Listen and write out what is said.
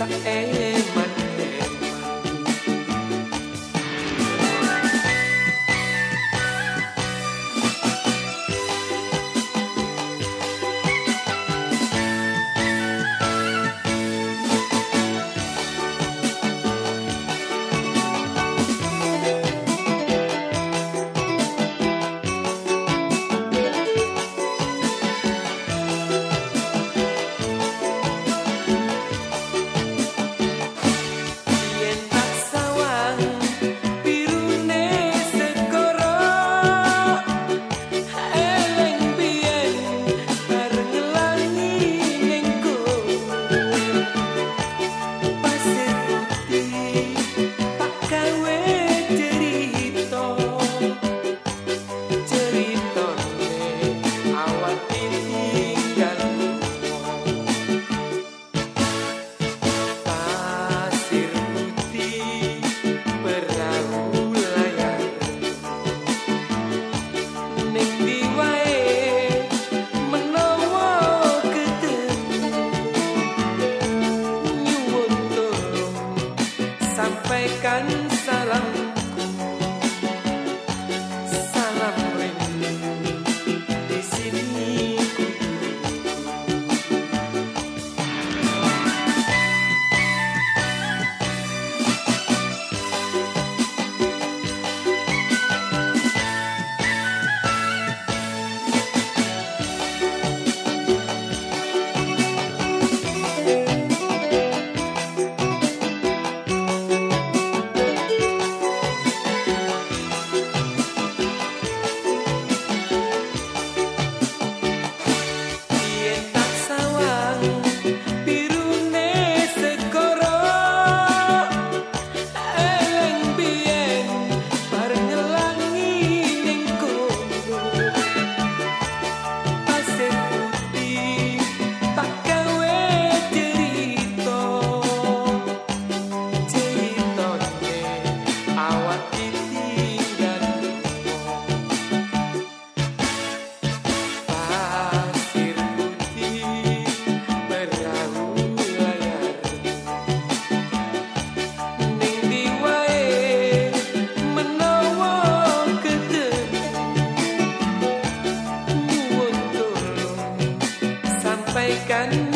the. sampaikan salam. can